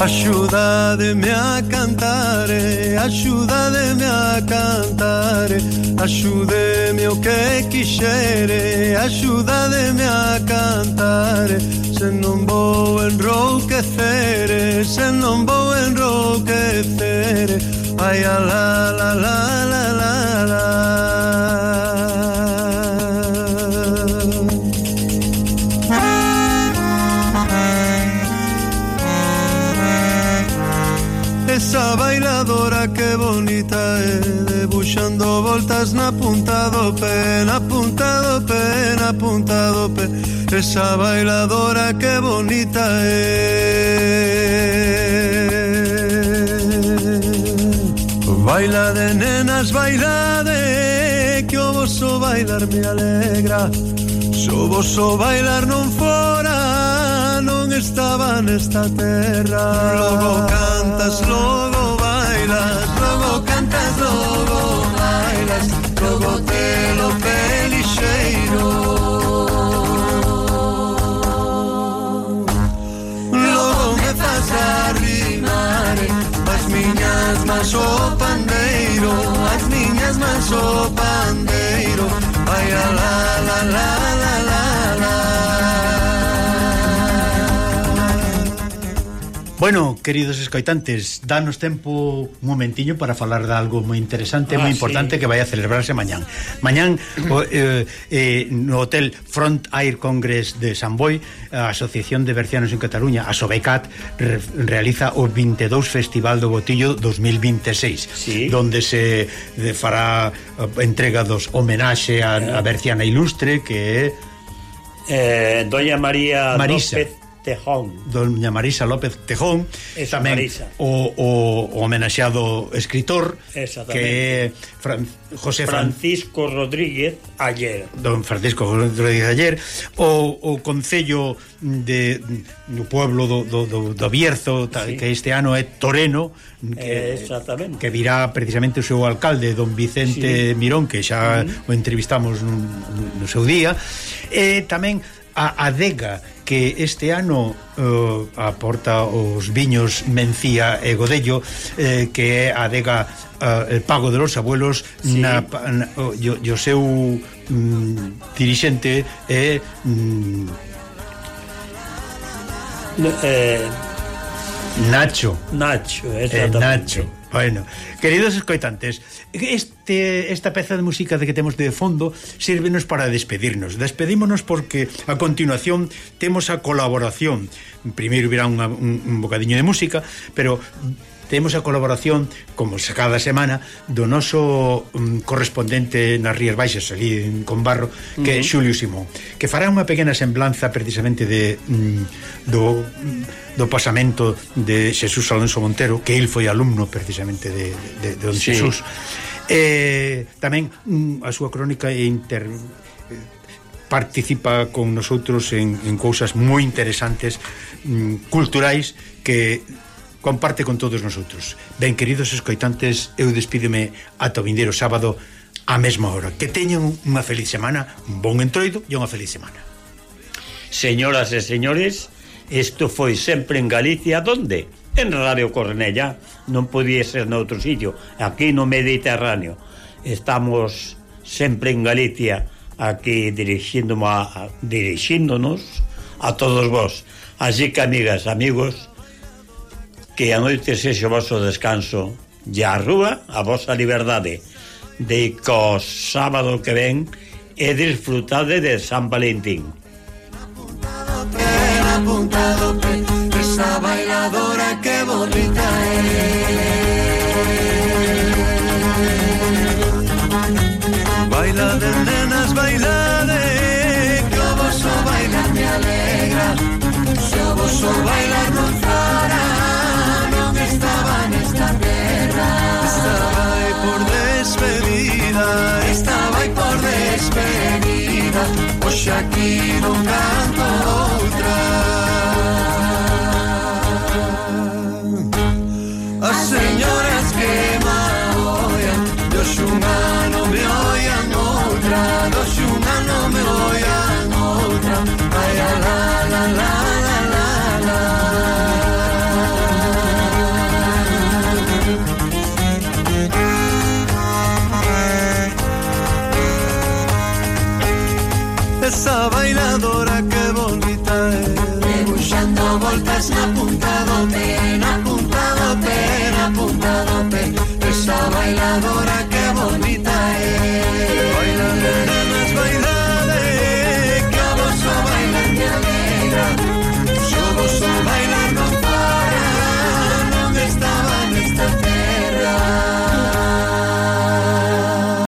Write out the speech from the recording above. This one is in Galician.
Axúdademe a cantar, eh, axúdademe a cantar, eh. axúdeme o oh, que quixere, axúdademe a cantar, eh. se non vou enrouquecer, se non vou enrouquecer, ai a la la la la la la. Esa bailadora que bonita é Debuxando voltas na punta do pé Na punta do pé, na punta do pé Esa bailadora que bonita é Baila de nenas, baila de Que o vosso bailar me alegra. Se o vosso bailar non for estaba nesta terra. Logo cantas, logo bailas Logo cantas, logo bailas. Logo telo pelixeiro Logo me faz arrimar As miñas mas o pandeiro As miñas mas o pandeiro Bueno, queridos escoitantes, danos tempo un momentiño para falar de algo moi interesante, ah, moi importante sí. que vai a celebrarse mañán. Mañán o, eh, eh, no hotel Front Air Congress de San Boi, a Asociación de Bercianos en Cataluña, a Sobecat, re, realiza o 22 Festival do Botillo 2026, sí. donde se eh, fará eh, entrega dos homenaxe a, a eh. Berciana Ilustre, que é Eh, Doña María Marisa. López Tejón. Doña Marisa López Tejón, Eso, tamén Marisa. o, o, o homenaxeado escritor que Fran, José Fran... Francisco Rodríguez ayer. Don Francisco Rodríguez ayer o, o concello de do pueblo do, do, do, do Bierzo sí. que este ano é Toreno que, Exactamente. que virá precisamente o seu alcalde, don Vicente sí. Mirón que xa mm. O entrevistamos nun, no seu día e tamén a adega que este ano uh, aporta os viños Mencía e Godello eh, que é a adega uh, el pago de los abuelos sí. na, na, o, yo, yo seu mm, dirixente é mm, no, eh, Nacho. Nacho, exactamente eh, Nacho. Bueno, queridos escoitantes, este, esta peza de música de que temos de fondo sírvenos para despedirnos. Despedímonos porque a continuación temos a colaboración. Primeiro virá unha, un, un bocadiño de música, pero temos a colaboración, como se cada semana, do noso um, correspondente nas Rías Baixas, ali en Conbarro, que uh -huh. é Xulio Simón, que fará unha pequena semblanza precisamente de um, do, mm, do pasamento de Xesús Alonso Montero, que el foi alumno precisamente de, de, de don sí. Xesús. Eh, tamén um, a súa crónica é inter eh, participa con nosotros en, en cousas moi interesantes mm, culturais que comparte con todos nosotros. Ben, queridos escoitantes, eu despídeme ata o vindeiro sábado á mesma hora. Que teñen unha feliz semana, un bon entroido e unha feliz semana. Señoras e señores, isto foi sempre en Galicia, donde? En Radio Cornella, non podía ser noutro sitio, aquí no Mediterráneo. Estamos sempre en Galicia, aquí dirixíndonos a, a, dirixíndonos a todos vós. Así que, amigas, amigos, que a noite sexe o vosso descanso e a rúa a vosa liberdade de co sábado que ven e disfrutade de San Valentín. Apuntado apuntado que, esa bailadora que bonita é Baila de nenas, baila de Que o vosso bailar me alegra. Se o vosso bailar non Shakira un canto. has apuntado bien, apuntado bien, apuntado bien. Esa bailadora que bonita